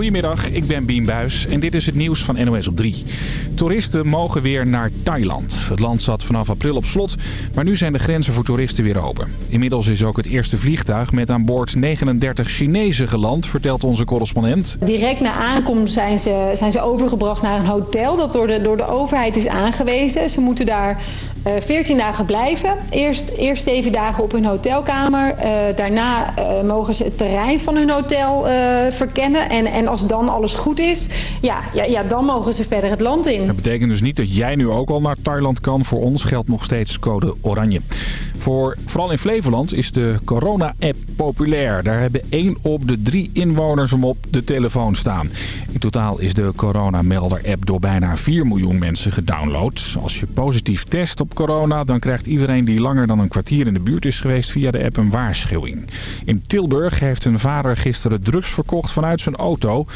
Goedemiddag, ik ben Bien Buis en dit is het nieuws van NOS op 3. Toeristen mogen weer naar Thailand. Het land zat vanaf april op slot, maar nu zijn de grenzen voor toeristen weer open. Inmiddels is ook het eerste vliegtuig met aan boord 39 Chinezen geland, vertelt onze correspondent. Direct na aankomst zijn ze, zijn ze overgebracht naar een hotel dat door de, door de overheid is aangewezen. Ze moeten daar 14 dagen blijven. Eerst, eerst 7 dagen op hun hotelkamer. Uh, daarna uh, mogen ze het terrein van hun hotel verkennen. En, en als dan alles goed is, ja, ja, ja, dan mogen ze verder het land in. Dat betekent dus niet dat jij nu ook al naar Thailand kan. Voor ons geldt nog steeds code oranje. Voor, vooral in Flevoland is de corona-app populair. Daar hebben 1 op de 3 inwoners hem op de telefoon staan. In totaal is de corona-melder-app door bijna 4 miljoen mensen gedownload. Als je positief test op corona, dan krijgt iedereen die langer dan een kwartier in de buurt is geweest via de app een waarschuwing. In Tilburg heeft een vader gisteren drugs verkocht vanuit zijn auto,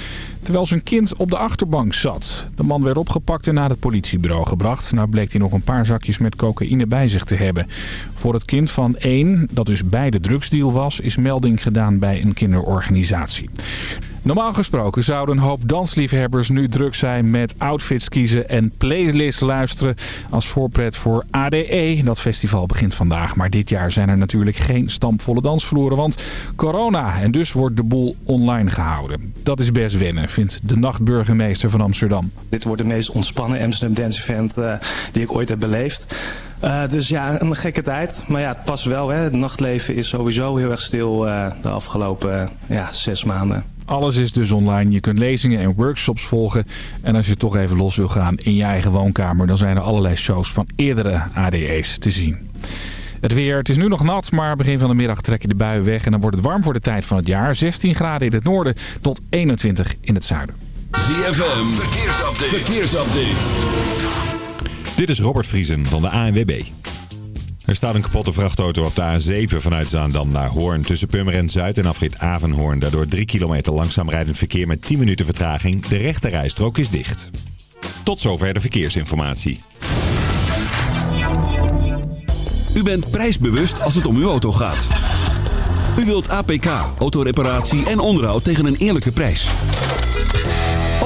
terwijl zijn kind op de achterbank zat. De man werd opgepakt en naar het politiebureau gebracht. Nou bleek hij nog een paar zakjes met cocaïne bij zich te hebben. Voor het kind van één, dat dus bij de drugsdeal was, is melding gedaan bij een kinderorganisatie. Normaal gesproken zouden een hoop dansliefhebbers nu druk zijn met outfits kiezen en playlists luisteren als voorpret voor ADE. Dat festival begint vandaag, maar dit jaar zijn er natuurlijk geen stampvolle dansvloeren, want corona. En dus wordt de boel online gehouden. Dat is best wennen, vindt de nachtburgemeester van Amsterdam. Dit wordt de meest ontspannen Amsterdam Dance Event uh, die ik ooit heb beleefd. Uh, dus ja, een gekke tijd. Maar ja, het past wel. Hè. Het nachtleven is sowieso heel erg stil uh, de afgelopen ja, zes maanden. Alles is dus online. Je kunt lezingen en workshops volgen. En als je toch even los wil gaan in je eigen woonkamer... dan zijn er allerlei shows van eerdere ADE's te zien. Het weer, het is nu nog nat, maar begin van de middag trekken de buien weg... en dan wordt het warm voor de tijd van het jaar. 16 graden in het noorden tot 21 in het zuiden. ZFM, verkeersupdate. verkeersupdate. Dit is Robert Vriesen van de ANWB. Er staat een kapotte vrachtauto op de A7 vanuit Zaandam naar Hoorn. Tussen Purmerend Zuid en afrit Avenhoorn. Daardoor 3 kilometer langzaam rijdend verkeer met 10 minuten vertraging. De rechte rijstrook is dicht. Tot zover de verkeersinformatie. U bent prijsbewust als het om uw auto gaat. U wilt APK, autoreparatie en onderhoud tegen een eerlijke prijs.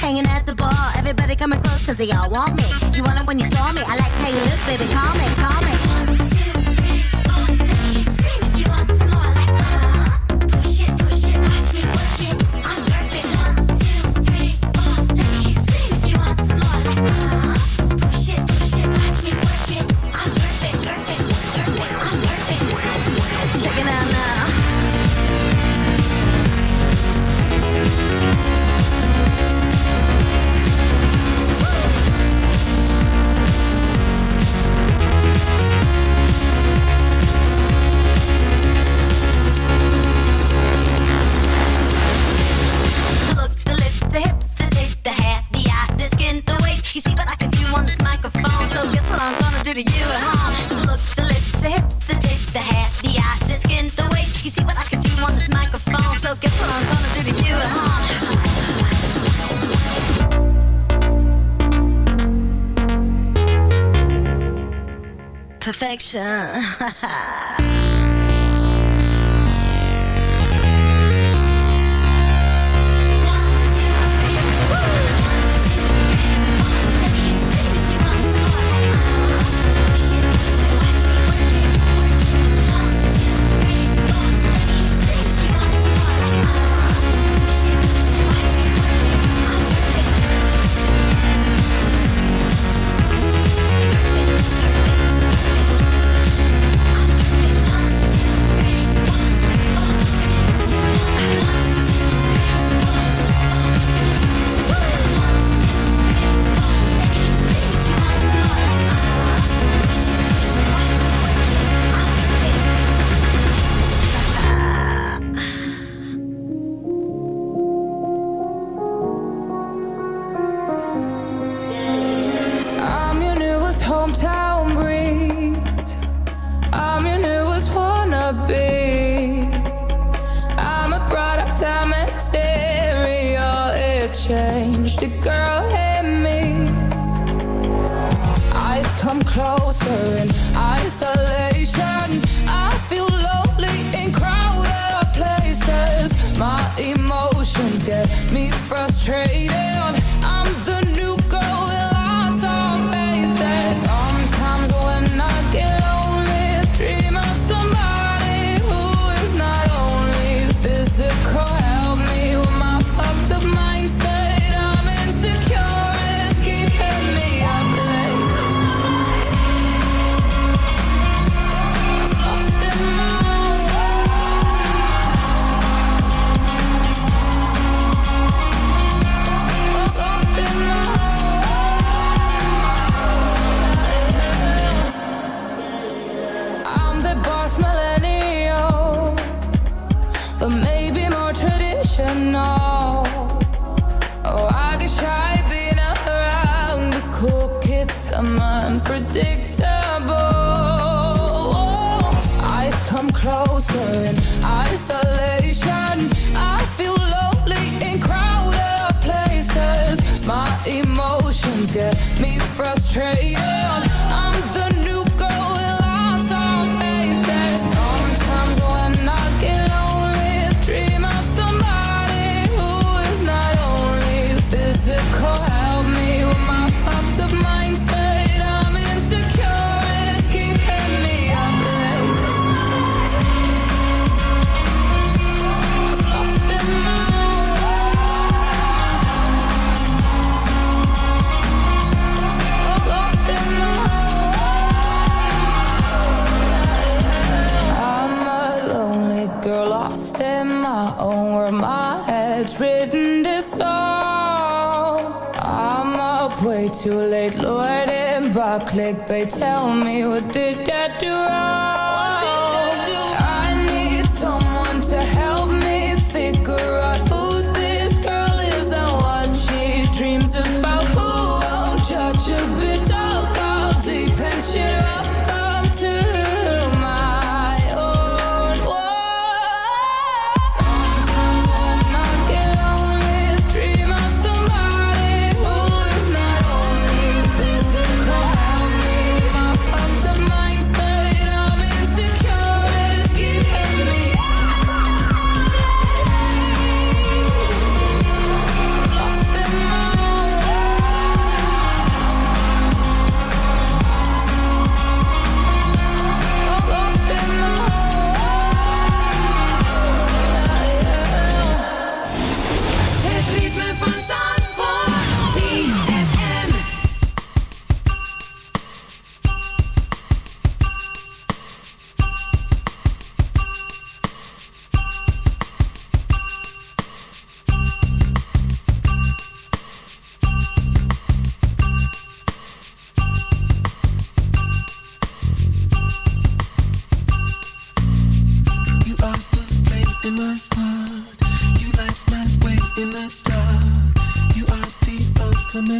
hanging at the bar. Everybody coming close, cause they all want me. You want it when you saw me. I like how you look, baby. Call me, call me. 神。哈 哈 But tell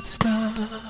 let's stop.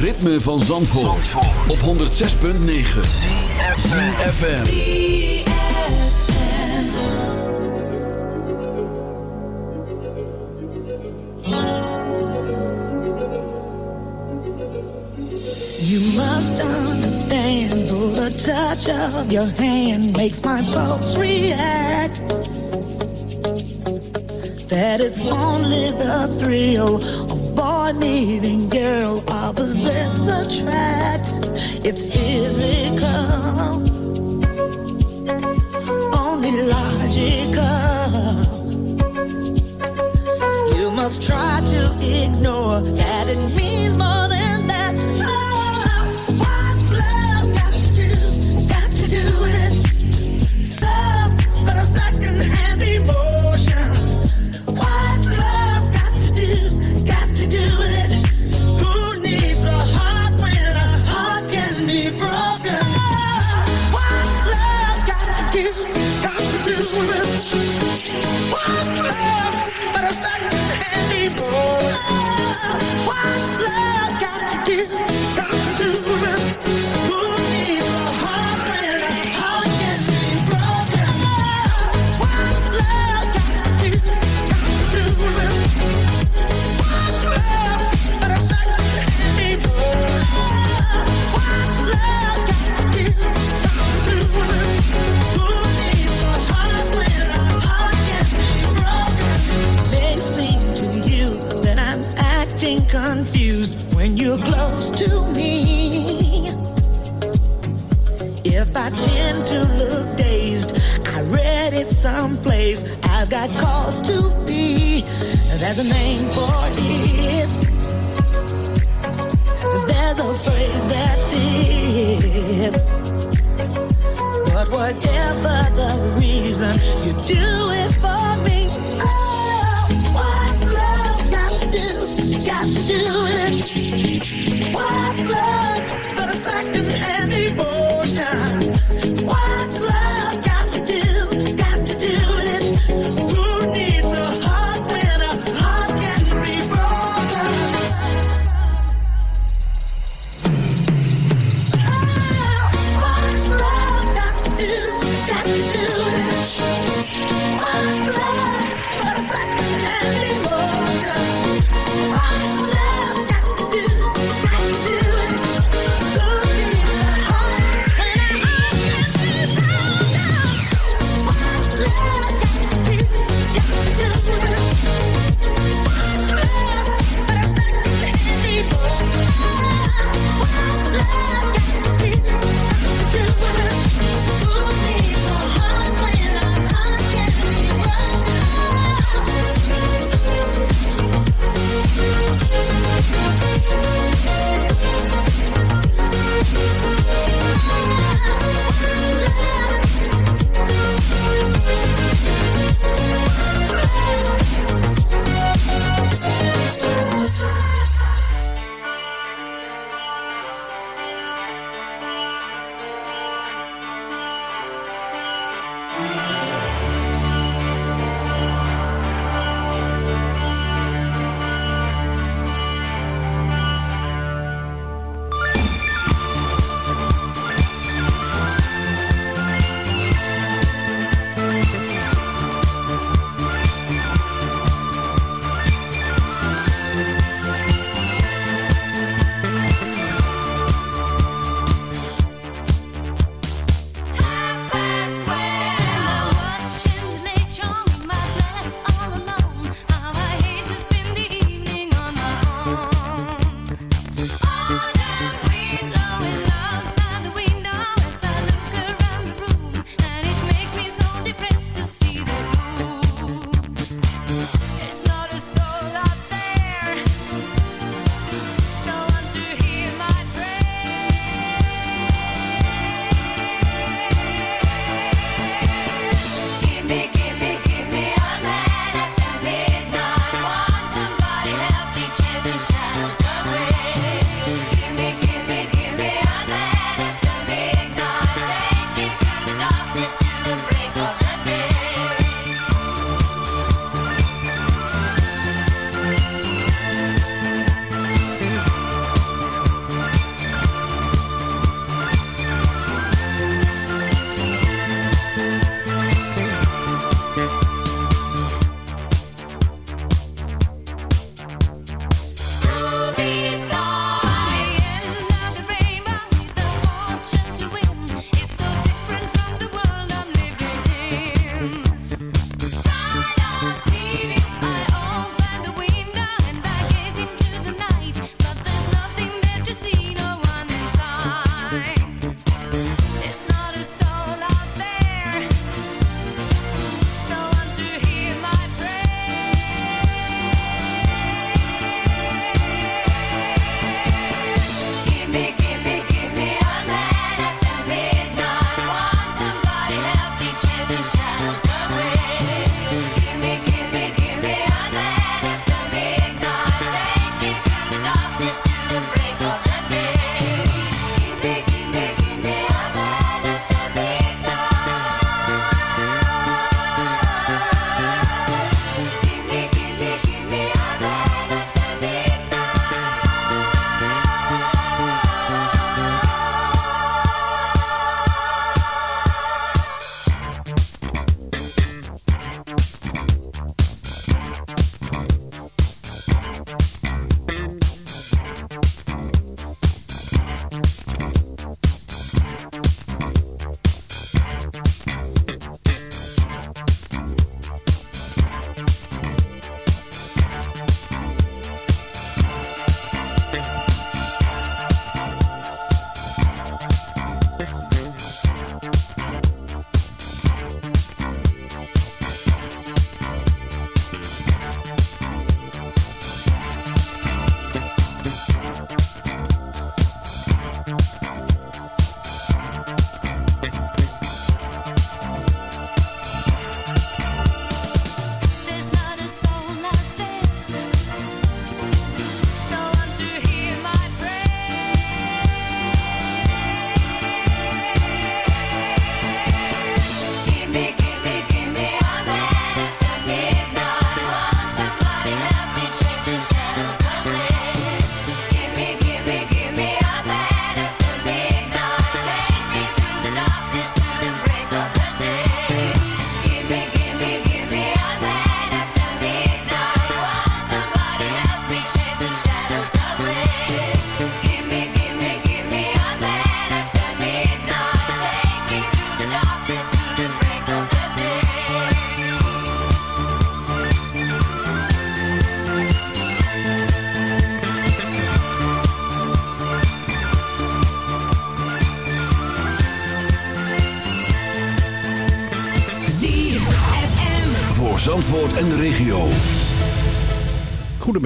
Ritme van Zandvoort, op 106.9 FM. You must understand, the touch of your hand makes my pulse react. That it's only the thrill boy meeting girl, opposites attract. It's physical, only logical. You must try to ignore that it means someplace. I've got cause to be. There's a name for it. There's a phrase that fits. But whatever the reason, you do it for me. Oh, what's love got to do? Got to do it.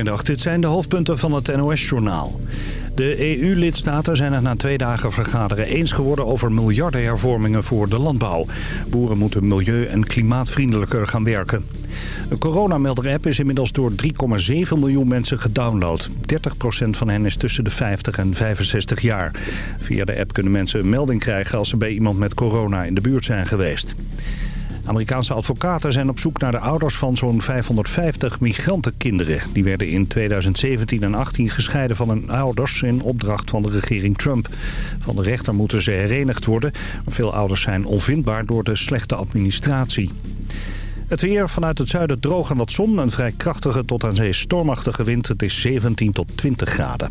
Dit zijn de hoofdpunten van het NOS-journaal. De EU-lidstaten zijn het na twee dagen vergaderen eens geworden over miljardenhervormingen voor de landbouw. Boeren moeten milieu- en klimaatvriendelijker gaan werken. De coronamelder-app is inmiddels door 3,7 miljoen mensen gedownload. 30% van hen is tussen de 50 en 65 jaar. Via de app kunnen mensen een melding krijgen als ze bij iemand met corona in de buurt zijn geweest. Amerikaanse advocaten zijn op zoek naar de ouders van zo'n 550 migrantenkinderen. Die werden in 2017 en 18 gescheiden van hun ouders in opdracht van de regering Trump. Van de rechter moeten ze herenigd worden. Veel ouders zijn onvindbaar door de slechte administratie. Het weer vanuit het zuiden droog en wat zon. Een vrij krachtige tot aan zee stormachtige wind. Het is 17 tot 20 graden.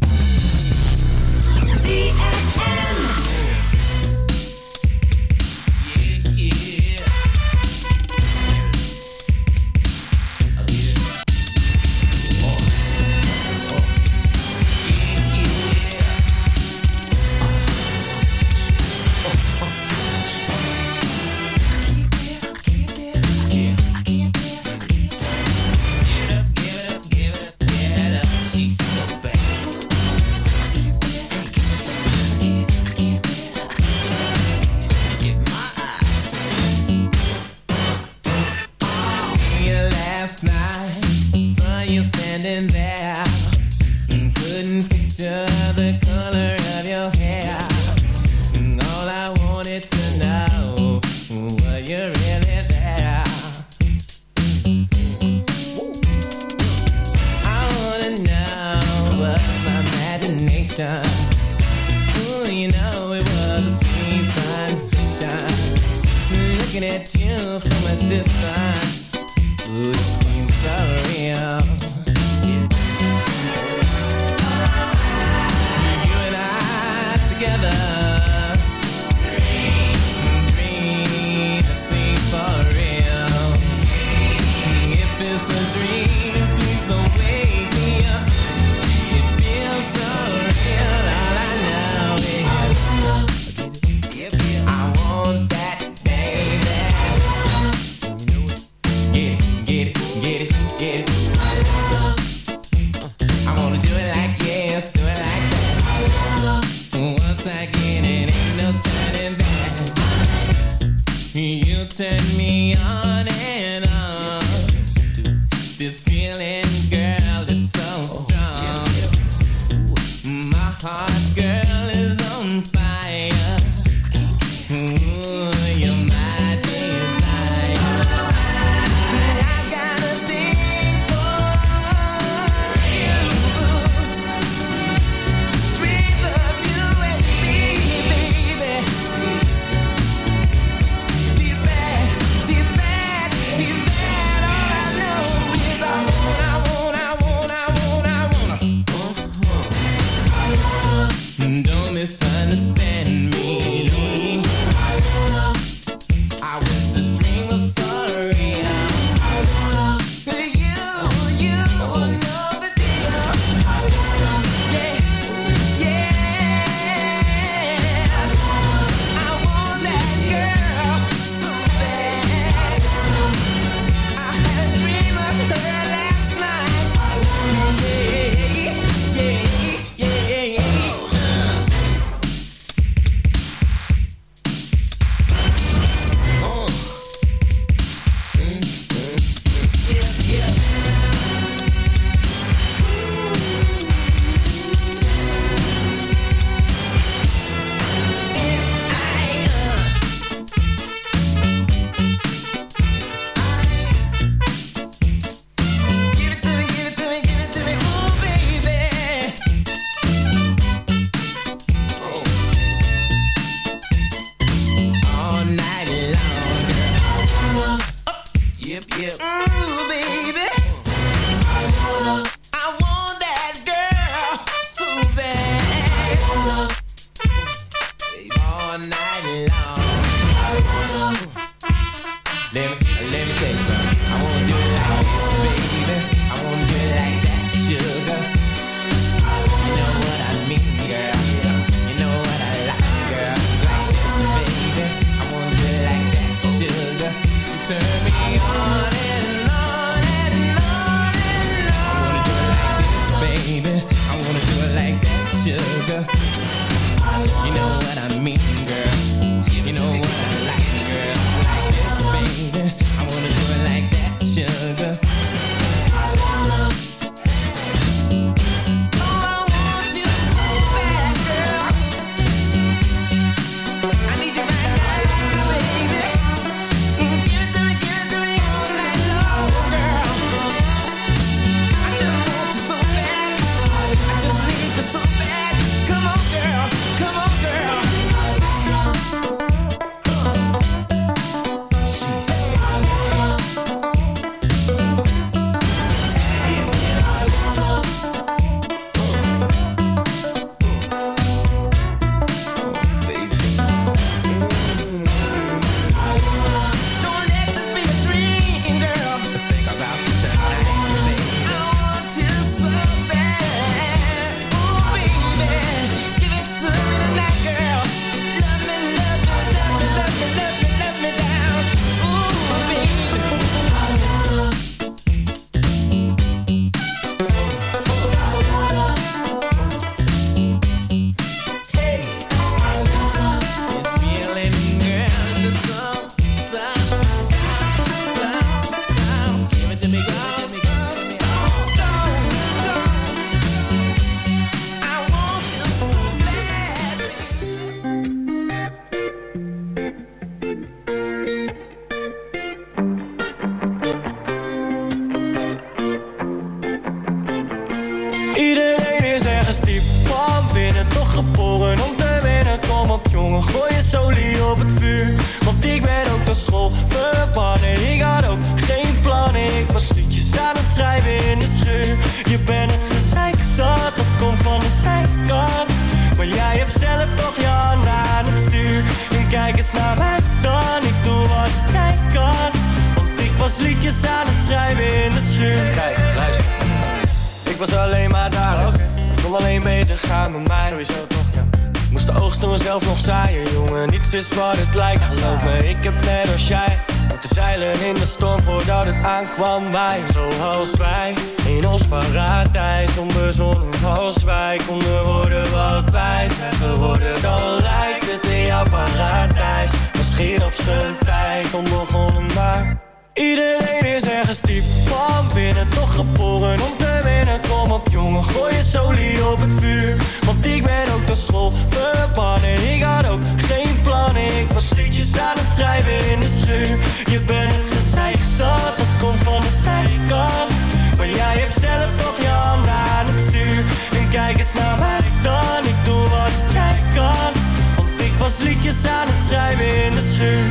Beter gaan met mij. Sowieso toch, ja. Moest de oogst zelf nog zaaien, jongen. Niets is wat het lijkt, geloof me. Ik heb net als jij moeten zeilen in de storm voordat het aankwam. Wij, zoals wij, in ons paradijs. Onbezonnen als wij konden worden wat wij zijn geworden. Dan lijkt het in jouw paradijs. Misschien op zijn tijd onbegonnen, maar. Iedereen is ergens diep van binnen Toch geboren om te winnen. Kom op jongen, gooi je solie op het vuur. Want ik ben ook naar school verbannen Ik had ook geen plannen Ik was liedjes aan het schrijven in de schuur. Je bent het gezeik zat Dat komt van de zijkant. Maar jij hebt zelf toch je handen aan het stuur. En kijk eens naar mij dan Ik doe wat jij kan. Want ik was liedjes aan het schrijven in de schuur.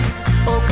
Oké,